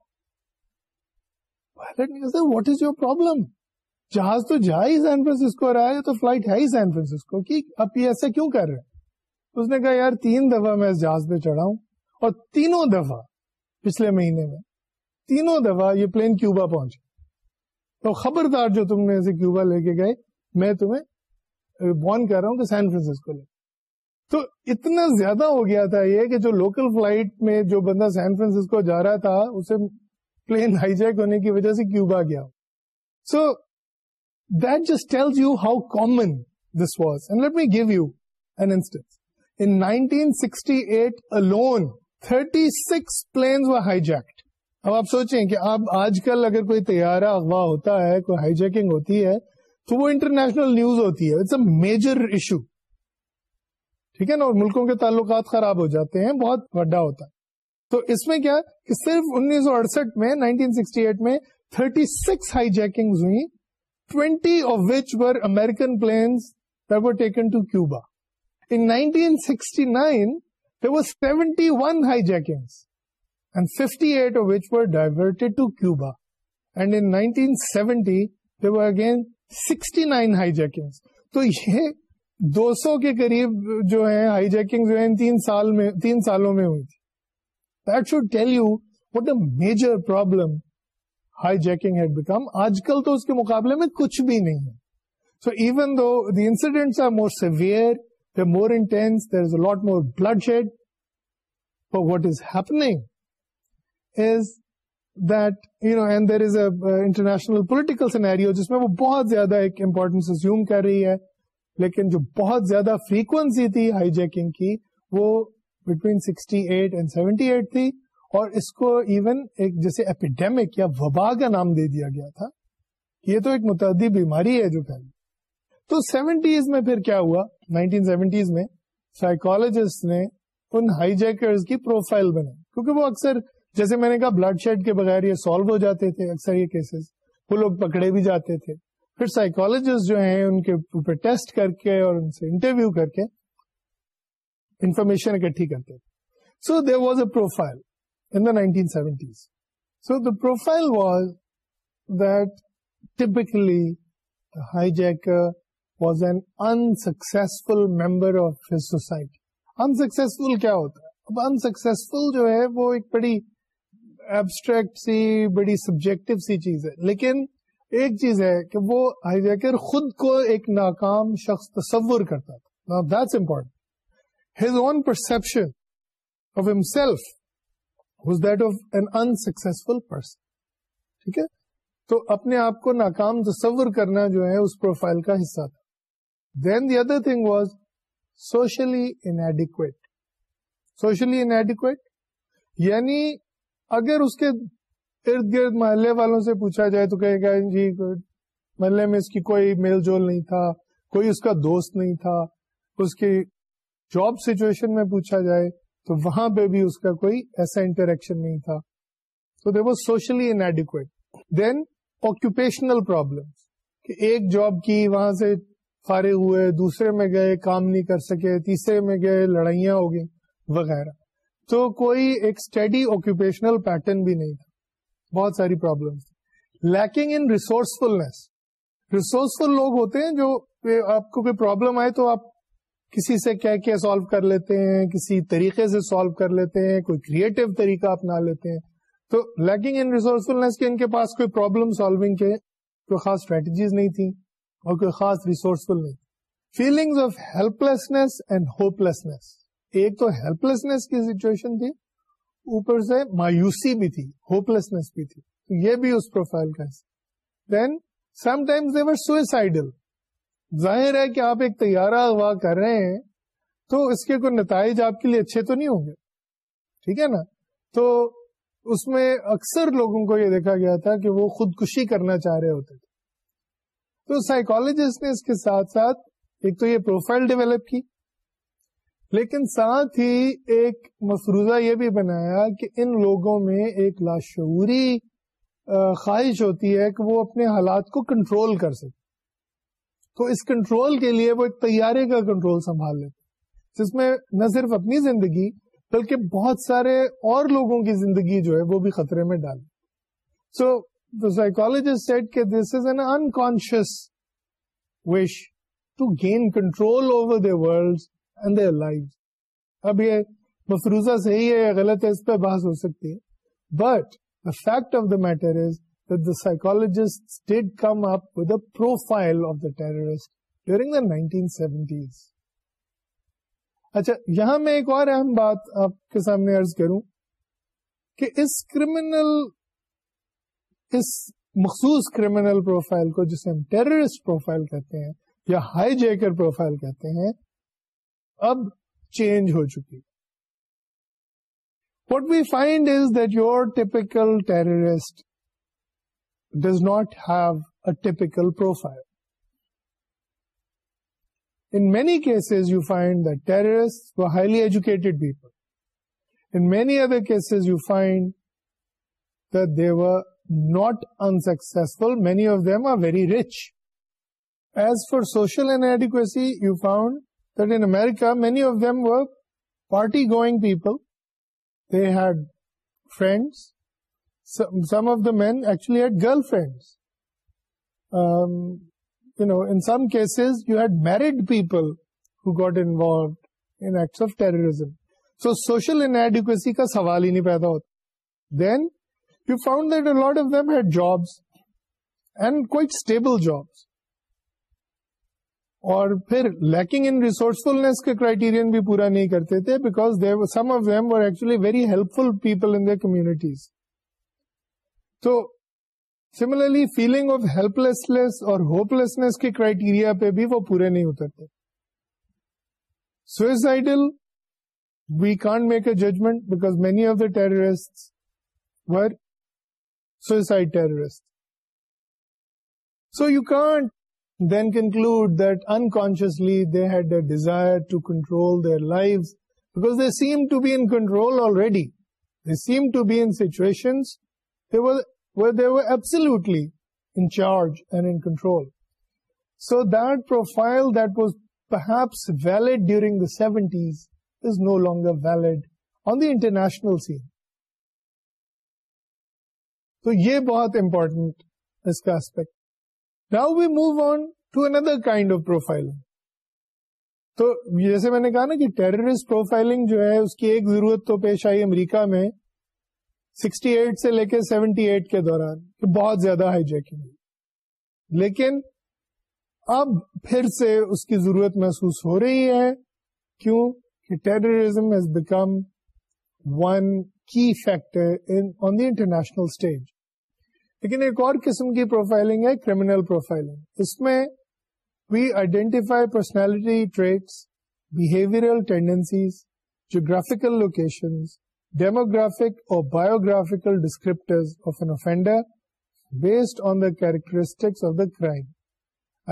what is your problem جہاز تو جہاں فرانسسکو رہا ہے تو فلائٹ ہے ہی سین فرانسسکو کی اب یہ ایسے کیوں کر رہے ہیں اس نے کہا یار تین دفعہ میں اس جہاز پہ چڑھا ہوں اور تینوں دفعہ پچھلے مہینے میں تینوں دفعہ یہ پلین کیوبا پہنچا تو خبردار جو تم نے اسے کیوبا لے کے گئے میں تمہیں وارن کر رہا ہوں کہ سین فرانسکو لے تو اتنا زیادہ ہو گیا تھا یہ کہ جو لوکل فلائٹ میں جو بندہ سین فرانسکو جا رہا تھا اسے پلین ہائی جیک ہونے کی وجہ سے کیوبا گیا so that just tells you how common this was and let me give you an instance in 1968 alone 36 thirty six plane hijacked اب آپ سوچیں کہ آپ آج کل اگر کوئی تیارہ اغوا ہوتا ہے کوئی ہائی جیکنگ ہوتی ہے تو وہ انٹرنیشنل نیوز ہوتی ہے اٹس اے میجر ایشو ٹھیک ہے نا اور ملکوں کے تعلقات خراب ہو جاتے ہیں بہت بڑا ہوتا ہے تو اس میں کیا کہ صرف انیس سو اڑسٹھ میں نائنٹین سکسٹی ایٹ میں تھرٹی سکس ہائی جیکنگ ہوئی twenty of which were American planes taken to Cuba In 1969, there were 71 hijackings and 58 of which were diverted to Cuba. And in 1970, there were again sixty nine hijacking تو یہ دو سو کے قریب جو ہے high jacking جو ہے تین سال میں تین سالوں میں ہوئی تھی that should tell you what a major problem hijacking had become آج کل تو اس کے مقابلے میں کچھ بھی نہیں ہے so even though the incidents are more severe they more intense there is a lot more bloodshed for what is happening is international political بہت زیادہ لیکن جو بہت زیادہ فریکوینسی تھی وہ وبا کا نام دے دیا گیا تھا یہ تو ایک متعدی بیماری ہے جو پہلے تو سیونٹیز میں پھر کیا ہوا نائنٹین سیونٹیز میں psychologists نے ان ہائی جیکرز کی پروفائل بنائی کیونکہ وہ اکثر جیسے میں نے کہا بلڈ شیڈ کے بغیر یہ سالو ہو جاتے تھے اکثر یہ کیسز وہ لوگ پکڑے بھی جاتے تھے پھر سائیکولوجسٹ جو ہیں ان کے اوپر ٹیسٹ کر کے اور ان سے انٹرویو کر کے انفارمیشن اکٹھی کرتے تھے so there was a profile in the nineteen seventies so the profile was that typically hijack was an unsuccessful member of society unsuccessful کیا ہوتا ہے اب انسکسفل جو ہے وہ ایک بڑی ایبسٹریکٹ سی بڑی سبجیکٹو سی چیز ہے لیکن ایک چیز ہے کہ وہ خود کو ایک ناکام شخص تصور کرتا تھا that's important his own perception of of that an unsuccessful person ٹھیک ہے تو اپنے آپ کو ناکام تصور کرنا جو ہے اس پروفائل کا حصہ تھا then the other thing was socially inadequate socially inadequate یعنی اگر اس کے ارد گرد محلے والوں سے پوچھا جائے تو کہے گا جی محلے میں اس کی کوئی میل جول نہیں تھا کوئی اس کا دوست نہیں تھا اس کی جاب سچویشن میں پوچھا جائے تو وہاں پہ بھی اس کا کوئی ایسا انٹریکشن نہیں تھا تو دے وہ socially inadequate then occupational problem کہ ایک جاب کی وہاں سے فارغ ہوئے دوسرے میں گئے کام نہیں کر سکے تیسرے میں گئے لڑائیاں ہو گئیں وغیرہ تو کوئی ایک اسٹڈی آکوپیشنل پیٹرن بھی نہیں تھا بہت ساری problem lacking in resourcefulness resourceful لوگ ہوتے ہیں جو آپ کو کوئی پرابلم آئے تو آپ کسی سے کہہ کے سالو کر لیتے ہیں کسی طریقے سے سالو کر لیتے ہیں کوئی کریٹو طریقہ اپنا لیتے ہیں تو لیکنگ ان کے ان کے پاس کوئی پرابلم سالوگ کے کوئی خاص اسٹریٹجیز نہیں تھی اور کوئی خاص ریسورسفل نہیں تھی of helplessness and hopelessness ایک تو ہیلپ لیسنس کی سچویشن تھی اوپر سے مایوسی بھی تھی ہوپ لیسنیس بھی تھی تو یہ بھی اس پروفائل کا حصہ دین سم دیور سوئسائڈل ظاہر ہے کہ آپ ایک تیارہ ہوا کر رہے ہیں تو اس کے کوئی نتائج آپ کے لیے اچھے تو نہیں ہوں گے ٹھیک ہے نا تو اس میں اکثر لوگوں کو یہ دیکھا گیا تھا کہ وہ خودکشی کرنا چاہ رہے ہوتے تھے تو سائیکولوجسٹ نے اس کے ساتھ ساتھ ایک تو یہ پروفائل ڈیولپ کی لیکن ساتھ ہی ایک مفروضہ یہ بھی بنایا کہ ان لوگوں میں ایک لاشعوری خواہش ہوتی ہے کہ وہ اپنے حالات کو کنٹرول کر سکے تو اس کنٹرول کے لیے وہ ایک تیارے کا کنٹرول سنبھال لیتے جس میں نہ صرف اپنی زندگی بلکہ بہت سارے اور لوگوں کی زندگی جو ہے وہ بھی خطرے میں ڈالے so psychologist said this is an unconscious wish to gain control over the world and their life اب یہ مفروضہ صحیح ہے یا غلط ہے اس پہ بحث ہو سکتی ہے but the fact of the matter is the psychologist come up profile of the terrorist during اچھا یہاں میں ایک اور اہم بات آپ کے سامنے کروں کہ اس کرمنل اس مخصوص کرمنل پروفائل کو جسے ہم ٹیررسٹ پروفائل کہتے ہیں یا ہائی جیکر پروفائل کہتے ہیں اب چینج ہو چکی what we find is that your typical terrorist does not have a typical profile in many cases you find the terrorist were highly educated people in many other cases you find they were not unsuccessful many of them are very rich as for social inadequacy you found many of them work party going people they had friends men actually girl friends you had married people who got involved in acts of terrorism so social inadequacy کا سوال ہی نہیں پیدا ہوتا then you found that lot of them had jobs and quite stable jobs اور پھر lacking in ریسورسفلنس کے criterion بھی پورا نہیں کرتے تھے because some of actually very helpful people in communities تو similarly feeling of helplessness اور ہوپ لیسنس کے کرائٹیریا پہ بھی وہ پورے نہیں ہوتے تھے suicidal we can't make a judgement because many of the were suicide terrorist so you can't then conclude that ان کو they had a desire their life بیکرول آلریڈیشن so that profile that was perhaps valid during the seventies is no longer are valid on the international scene تو یہ بہت important اس کاسپیکٹ move another kind of profiling. تو جیسے میں نے کہا نا کہ ٹیررسٹ پروفائلنگ جو ہے اس کی ایک ضرورت تو پیش آئی امریکہ میں 68 سے لے کے 78 کے دوران بہت زیادہ ہائی جیکنگ لیکن اب پھر سے اس کی ضرورت محسوس ہو رہی ہے کیوں کہ terrorism has become one key factor on the international stage لیکن ایک اور قسم کی پروفائلنگ ہے کریمنل پروفائلنگ اس میں we identify personality traits behaviour tendencies geographical location demographic اور biographical descript of an offender based on the characteristics of the crime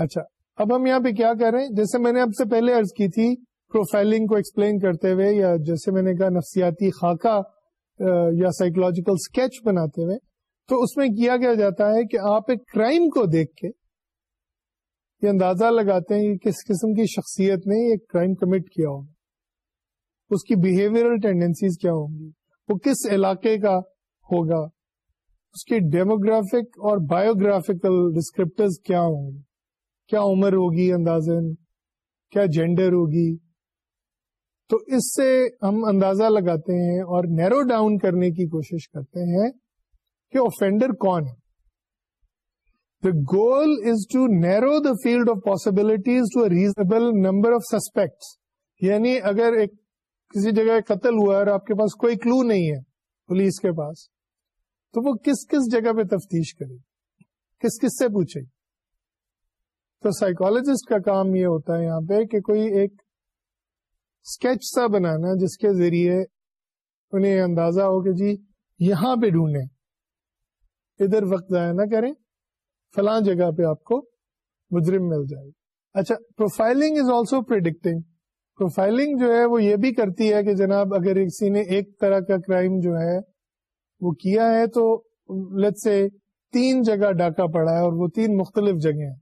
اچھا اب ہم یہاں پہ کیا کریں جیسے میں نے اب سے پہلے ارض کی تھی پروفائلنگ کو ایکسپلین کرتے ہوئے یا جیسے میں نے کہا نفسیاتی خاکہ یا سائیکولوجیکل اسکیچ بناتے ہوئے تو اس میں کیا کیا جاتا ہے کہ آپ ایک کرائم کو دیکھ کے یہ اندازہ لگاتے ہیں کہ کس قسم کی شخصیت نے کرائم کمٹ کیا ہوگا اس کی بیہیویئرل ٹینڈنسیز کیا ہوں گی وہ کس علاقے کا ہوگا اس کی ڈیموگرافک اور بایوگرافکل ڈسکرپٹرز کیا ہوں گے کیا عمر ہوگی اندازن کیا جینڈر ہوگی تو اس سے ہم اندازہ لگاتے ہیں اور نیرو ڈاؤن کرنے کی کوشش کرتے ہیں کہ اوفینڈر کون ہے the goal is to narrow the field of possibilities to a reasonable number of suspects یعنی اگر ایک کسی جگہ قتل ہوا اور آپ کے پاس کوئی کلو نہیں ہے پولیس کے پاس تو وہ کس کس جگہ پہ تفتیش کرے کس کس سے پوچھے تو سائیکولوجسٹ کا کام یہ ہوتا ہے یہاں پہ کہ کوئی ایک اسکیچ سا بنانا جس کے ذریعے انہیں اندازہ ہو کہ جی یہاں پہ ڈھونڈیں ادھر وقت ضائع نہ کریں فلاں جگہ پہ آپ کو مجرم مل جائے گا اچھا profiling is also predicting profiling جو ہے وہ یہ بھی کرتی ہے کہ جناب اگر کسی نے ایک طرح کا کرائم جو ہے وہ کیا ہے تو سے تین جگہ ڈاکہ پڑا ہے اور وہ تین مختلف جگہ ہیں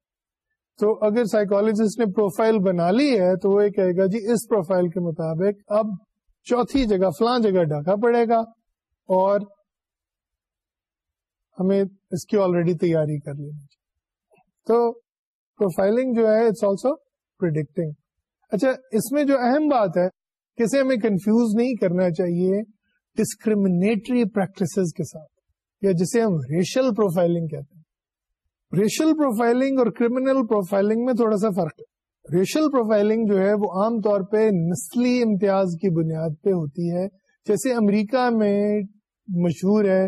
تو اگر سائیکولوجسٹ نے پروفائل بنا لی ہے تو وہ یہ کہے گا جی اس پروفائل کے مطابق اب چوتھی جگہ فلاں جگہ ڈاکہ پڑے گا اور ہمیں اس کی آلریڈی تیاری کر لینی چاہیے تو پروفائلنگ جو ہے اٹس آلسو پرڈکٹنگ اچھا اس میں جو اہم بات ہے کسی ہمیں کنفیوز نہیں کرنا چاہیے ڈسکریمنیٹری کے ساتھ یا جسے ہم ریشل پروفائلنگ کہتے ہیں ریشل پروفائلنگ اور کریمنل پروفائلنگ میں تھوڑا سا فرق ہے ریشل پروفائلنگ جو ہے وہ عام طور پہ نسلی امتیاز کی بنیاد پہ ہوتی ہے جیسے امریکہ میں مشہور ہے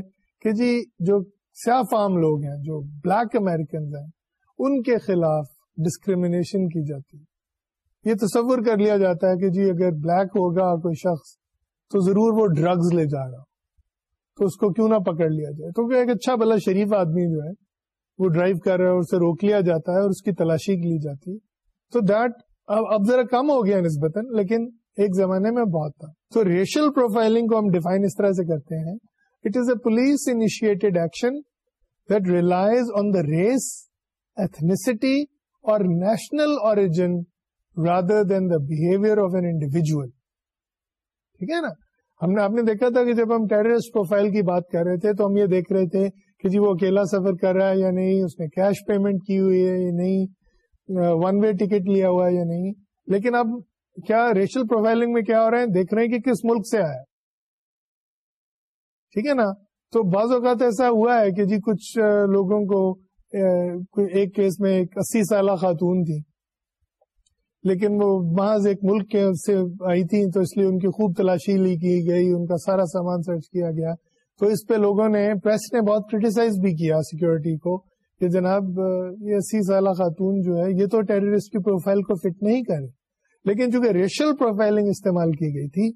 کہ جی جو سیاہ فام لوگ ہیں جو بلیک امیرکن ہیں ان کے خلاف ڈسکریمنیشن کی جاتی ہے یہ تصور کر لیا جاتا ہے کہ جی اگر بلیک ہوگا کوئی شخص تو ضرور وہ ڈرگز لے جا رہا تو اس کو کیوں نہ پکڑ لیا جائے تو ایک اچھا بلا شریف آدمی جو ہے وہ ڈرائیو کر رہا ہے اور اسے روک لیا جاتا ہے اور اس کی تلاشی لی جاتی ہے تو دیٹ اب اب ذرا کم ہو گیا نسبتاً لیکن ایک زمانے میں بہت تھا تو ریشل پروفائلنگ کو ہم ڈیفائن اس طرح سے کرتے ہیں it is a police initiated action race as national نا ہم نے آپ نے دیکھا تھا کہ جب ہم ٹیررسٹ پروفائل کی بات کر رہے تھے تو ہم یہ دیکھ رہے تھے کہ جی وہ اکیلا سفر کر رہا ہے یا نہیں اس نے کیش پیمنٹ کی ہوئی ہے یا نہیں ون وے ٹکٹ لیا ہوا ہے یا نہیں لیکن اب کیا ریشل پروفائلنگ میں کیا ہو رہے ہیں دیکھ رہے ہیں کہ کس ملک سے آیا ٹھیک ہے نا تو بعض اوقات ایسا ہوا ہے کہ جی کچھ لوگوں کو ایک کیس میں ایک اسی سالہ خاتون تھی لیکن وہ ایک ملک سے آئی تھی تو اس لیے ان کی خوب تلاشی لی کی گئی ان کا سارا سامان سرچ کیا گیا تو اس پہ لوگوں نے پریس نے بہت کریٹیسائز بھی کیا سیکیورٹی کو کہ جناب یہ اسی سالہ خاتون جو ہے یہ تو ٹیررسٹ کی پروفائل کو فٹ نہیں کرے لیکن چونکہ ریشل پروفائلنگ استعمال کی گئی تھی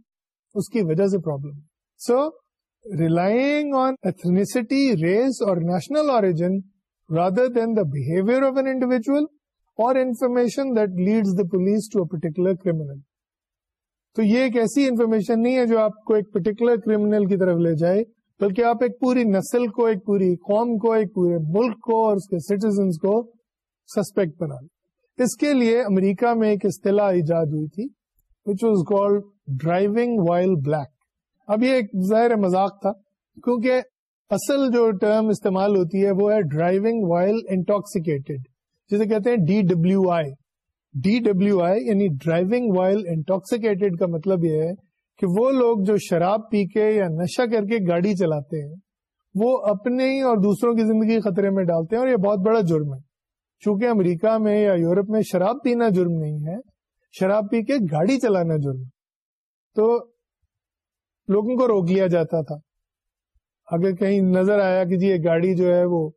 اس کی وجہ سے problem so so, relying on ethnicity, race or national origin rather than the behavior of an individual or information that leads the police to a particular criminal. تو یہ ایک ایسی انفارمیشن نہیں ہے جو آپ کو ایک پرٹیکولر کریمنل کی طرف لے جائے بلکہ آپ ایک پوری نسل کو ایک پوری قوم کو ایک پورے ملک کو اور اس کے سٹیزنس کو سسپیکٹ بنا لے اس کے لیے امریکہ میں ایک اصطلاح ایجاد ہوئی تھی which was called driving while black اب یہ ایک ظاہر مذاق تھا کیونکہ اصل جو ٹرم استعمال ہوتی ہے وہ ہے ڈرائیونگ وائل انٹاکسیکیٹڈ جسے کہتے ہیں D W I D W I یعنی ڈرائیونگ وائل انٹاکسیکیٹڈ کا مطلب یہ ہے کہ وہ لوگ جو شراب پی کے یا نشہ کر کے گاڑی چلاتے ہیں وہ اپنے ہی اور دوسروں کی زندگی خطرے میں ڈالتے ہیں اور یہ بہت بڑا جرم ہے چونکہ امریکہ میں یا یورپ میں شراب پینا جرم نہیں ہے شراب پی کے گاڑی چلانا جرم تو لوگوں کو روک لیا جاتا تھا اگر کہیں نظر آیا کہ جی یہ گاڑی جو ہے وہ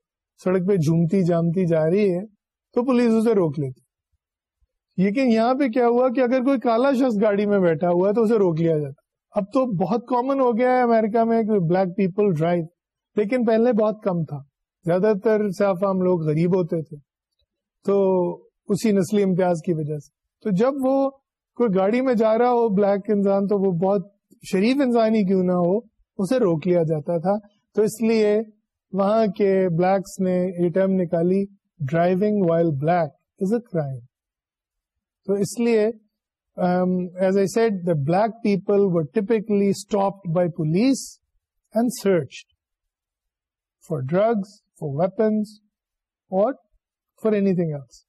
سڑک پہ جھومتی جامتی جا رہی ہے تو پولیس اسے روک لیتی لیکن یہاں پہ کیا ہوا کہ اگر کوئی کالا شخص گاڑی میں بیٹھا ہوا ہے تو اسے روک لیا جاتا اب تو بہت کامن ہو گیا ہے امیرکا میں کہ بلیک پیپل ڈرائیو لیکن پہلے بہت کم تھا زیادہ تر صاف عام لوگ غریب ہوتے تھے تو اسی نسلی امتیاز کی وجہ سے تو جب وہ کوئی گاڑی میں جا رہا ہو بلیک انسان تو وہ بہت شریف انسانی کیوں نہ ہو اسے روک لیا جاتا تھا تو اس لیے وہاں کے بلیکس نے ٹرم نکالی driving while black is a crime تو اس لیے as I said the black people by police and search for drugs for weapons اور فار اینی تھنگ ایلس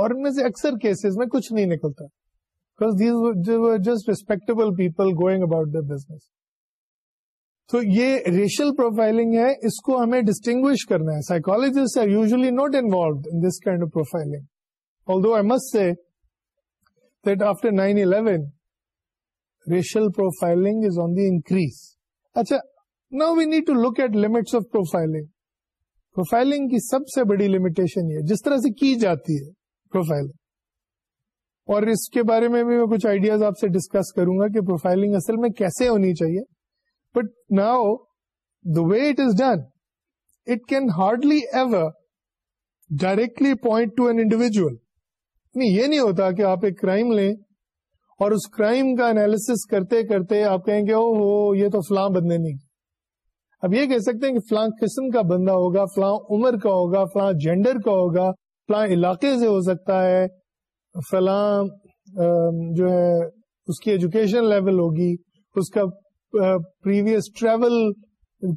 اور ان میں سے اکثر کیسز میں کچھ نہیں نکلتا because these were, were they just respectable people going about their business. تو یہ ریشل پروفائلنگ ہے اس کو ہمیں ڈسٹنگوش کرنا ہے psychologists are usually not involved in this kind of profile although M S سے after nine eleven racial profiling on the increase اچھا نا we need to look at less of profiling profiling کی سب سے بڑی limitation یہ جس طرح سے کی جاتی ہے پروفائلنگ اور اس کے بارے میں بھی میں کچھ آئیڈیاز آپ سے ڈسکس کروں گا کہ پروفائلنگ اصل میں کیسے ہونی چاہیے but now the way it is done it can hardly ever directly point to an نہیں یہ نہیں ہوتا کہ آپ ایک کرائم لیں اور اس کرائم کا انالیس کرتے کرتے آپ کہیں گے او ہو یہ تو فلاں بندے نہیں اب یہ کہہ سکتے ہیں کہ فلاں قسم کا بندہ ہوگا فلاں عمر کا ہوگا فلاں جینڈر کا ہوگا فلاں علاقے سے ہو سکتا ہے فلاں جو ہے اس کی ایجوکیشن لیول ہوگی اس کا پریویس ٹریول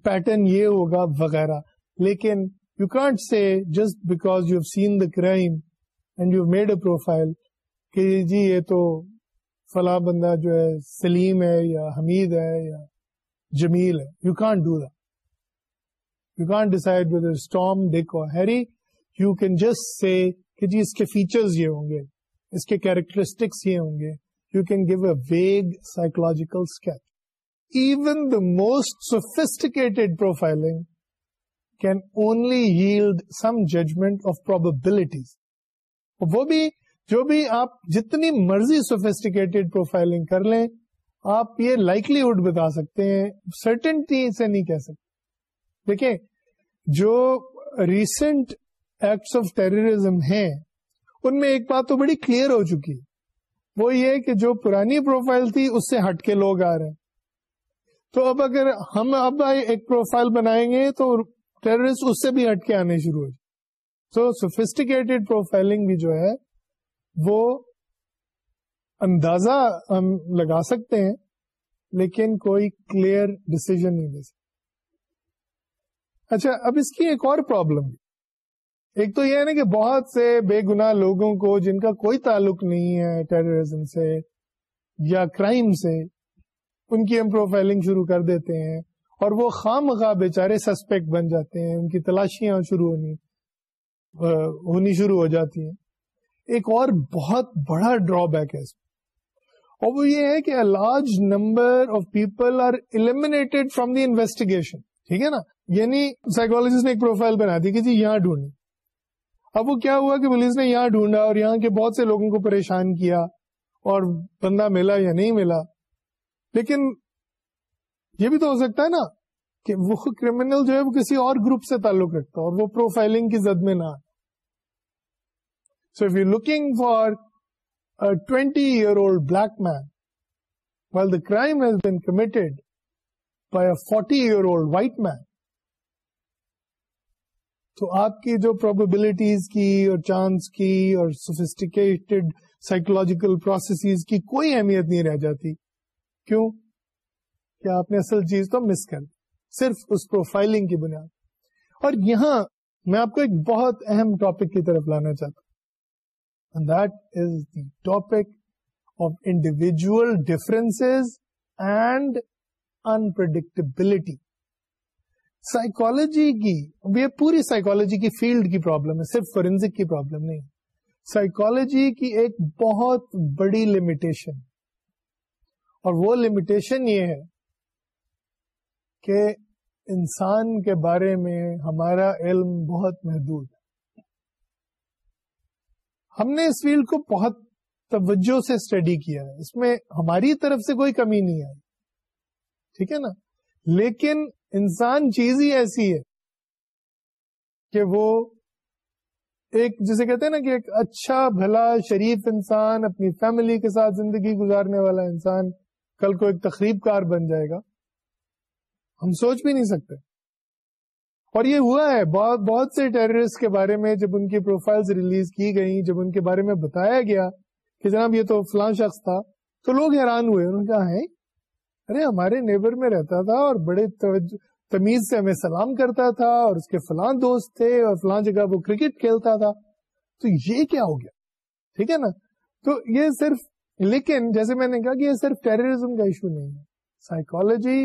پیٹرن یہ ہوگا وغیرہ لیکن you can't see just because you have seen the crime and you made a profile کہ جی یہ تو فلاں بندہ جو ہے سلیم ہے یا حمید ہے یا جمیل ہے you can't do that you can't or Harry you can just say جی اس کے فیچرز یہ ہوں گے اس کے کیریکٹرسٹکس یہ ہوں گے you can give a vague psychological even the most sophisticated profiling can only held some judgment of probabilities وہ بھی جو بھی آپ جتنی مرضی سوفیسٹیکیٹڈ پروفائلنگ کر لیں آپ یہ لائٹلی بتا سکتے ہیں سرٹنٹی سے نہیں کہہ سکتے دیکھیں جو ریسنٹ ایکٹس آف ٹیررزم ہیں ان میں ایک بات تو بڑی کلیئر ہو چکی وہ یہ کہ جو پرانی پروفائل تھی اس سے ہٹ کے لوگ آ رہے ہیں تو اب اگر ہم اب ایک پروفائل بنائیں گے تو ٹیررسٹ اس سے بھی ہٹ کے آنے شروع ہو جائے تو سوفیسٹیکیٹڈ پروفائلنگ بھی جو ہے وہ اندازہ ہم لگا سکتے ہیں لیکن کوئی کلیئر ڈسیزن نہیں دے سکتے اچھا اب اس کی ایک اور پرابلم ایک تو یہ ہے نا کہ بہت سے بے گنا لوگوں کو جن کا کوئی تعلق نہیں ہے ٹیررزم سے یا کرائم سے ان کی ہم پروفائلنگ شروع کر دیتے ہیں اور وہ خام خواہ بےچارے سسپیکٹ بن جاتے ہیں ان کی تلاشیاں شروع ہونی ہونی شروع ہو جاتی ہیں ایک اور بہت بڑا ڈرا بیک ہے اس میں اور وہ یہ ہے کہ large number of people are eliminated from the investigation ٹھیک ہے نا یعنی سائیکولوجسٹ نے ایک پروفائل بنا دی کہ جی یہاں ڈھونڈیں اب وہ کیا ہوا کہ پولیس نے یہاں ڈھونڈا اور یہاں کے بہت سے لوگوں کو پریشان کیا اور بندہ ملا یا نہیں ملا لیکن یہ بھی تو ہو سکتا ہے نا کہ وہ کرمنل جو ہے وہ کسی اور گروپ سے تعلق رکھتا اور وہ پروفائلنگ کی زد میں نہ آ so you looking for twenty year old black man well the crime has been committed by a forty year old white man تو آپ کی جو پروبیبلٹیز کی اور چانس کی اور سوفیسٹیکیٹڈ سائیکولوجیکل پروسیسز کی کوئی اہمیت نہیں رہ جاتی کیوں کیا آپ نے اصل چیز تو مس کر صرف اس پروفائلنگ کی بنیاد اور یہاں میں آپ کو ایک بہت اہم ٹاپک کی طرف لانا چاہتا ہوں that is the topic of individual difference and unpredictability psychology کی یہ پوری سائیکولوجی کی فیلڈ کی پرابلم ہے صرف فورینزک کی پرابلم نہیں سائیکولوجی کی ایک بہت بڑی لمیٹیشن اور وہ لمیٹیشن یہ ہے کہ انسان کے بارے میں ہمارا علم بہت محدود ہے ہم نے اس فیلڈ کو بہت توجہ سے اسٹڈی کیا ہے اس میں ہماری طرف سے کوئی کمی نہیں آئی ٹھیک ہے نا لیکن انسان چیز ہی ایسی ہے کہ وہ ایک جسے کہتے ہیں نا کہ ایک اچھا بھلا شریف انسان اپنی فیملی کے ساتھ زندگی گزارنے والا انسان کل کو ایک تقریب کار بن جائے گا ہم سوچ بھی نہیں سکتے اور یہ ہوا ہے بہت بہت سے ٹیررسٹ کے بارے میں جب ان کی پروفائلز ریلیز کی گئیں جب ان کے بارے میں بتایا گیا کہ جناب یہ تو فلاں شخص تھا تو لوگ حیران ہوئے انہوں نے کہا ہے ارے ہمارے نیبر میں رہتا تھا اور بڑے تمیز سے ہمیں سلام کرتا تھا اور اس کے فلاں دوست تھے اور فلاں جگہ وہ کرکٹ کھیلتا تھا تو یہ کیا ہو گیا ٹھیک ہے نا تو یہ صرف لیکن جیسے میں نے کہا کہ یہ صرف ٹیررزم کا ایشو نہیں ہے سائیکولوجی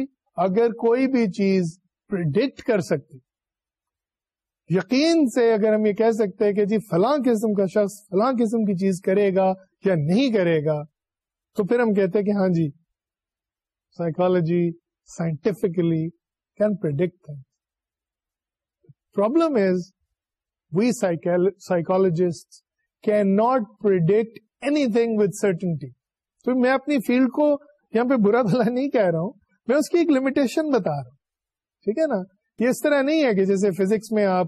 اگر کوئی بھی چیز پرڈکٹ کر سکتی یقین سے اگر ہم یہ کہہ سکتے کہ جی فلاں قسم کا شخص فلاں قسم کی چیز کرے گا یا نہیں کرے گا تو پھر ہم کہتے ہیں کہ ہاں جی psychology scientifically can predict predict problem is we can not anything with certainty تو میں اپنی فیلڈ کو یہاں پہ برا بھلا نہیں کہہ رہا ہوں میں اس کی ایک لمیٹیشن بتا رہا ہوں ٹھیک ہے نا یہ اس طرح نہیں ہے کہ جیسے فزکس میں آپ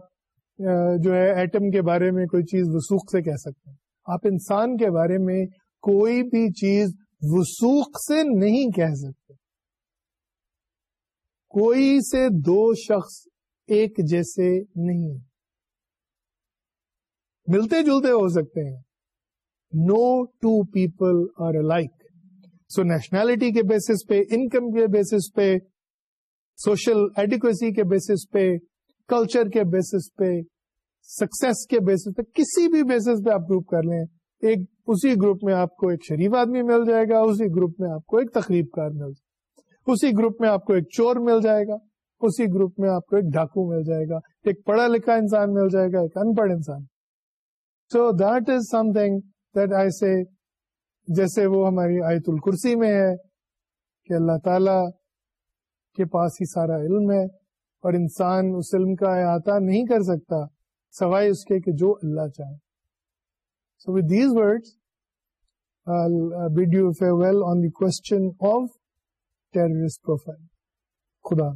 جو ہے ایٹم کے بارے میں کوئی چیز وسوخ سے کہہ سکتے ہیں آپ انسان کے بارے میں کوئی بھی چیز وسوخ سے نہیں کہہ سکتے کوئی سے دو شخص ایک جیسے نہیں ملتے جلتے ہو سکتے ہیں no two people are alike so nationality کے بیسس پہ انکم کے بیسس پہ سوشل ایڈیکویسی کے بیسس پہ کلچر کے بیسس پہ سکسیس کے بیسس پہ کسی بھی بیسس پہ آپ گروپ کر لیں ایک اسی گروپ میں آپ کو ایک شریف آدمی مل جائے گا اسی گروپ میں آپ کو ایک تقریب کار مل جائے گا اسی گروپ میں آپ کو ایک چور مل جائے گا اسی گروپ میں آپ کو ایک ڈاکو مل جائے گا ایک پڑھا لکھا انسان مل جائے گا ایک ان پڑھ انسان so that is something that I say جیسے وہ ہماری آیت الکرسی میں ہے کہ اللہ تعالی کے پاس ہی سارا علم ہے اور انسان اس علم کا احاطہ نہیں کر سکتا سوائے اس کے کہ جو اللہ چاہے so with these words bid farewell on the question of terrorist profile خدا